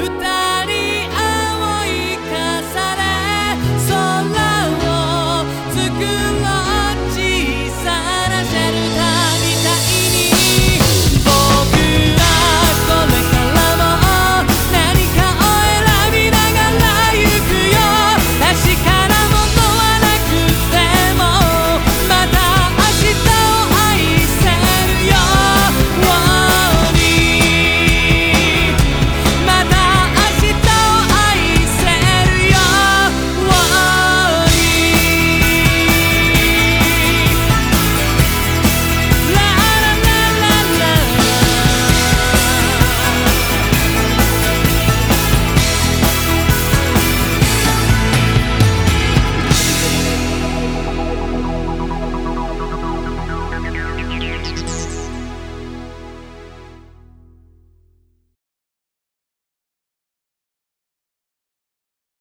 Utan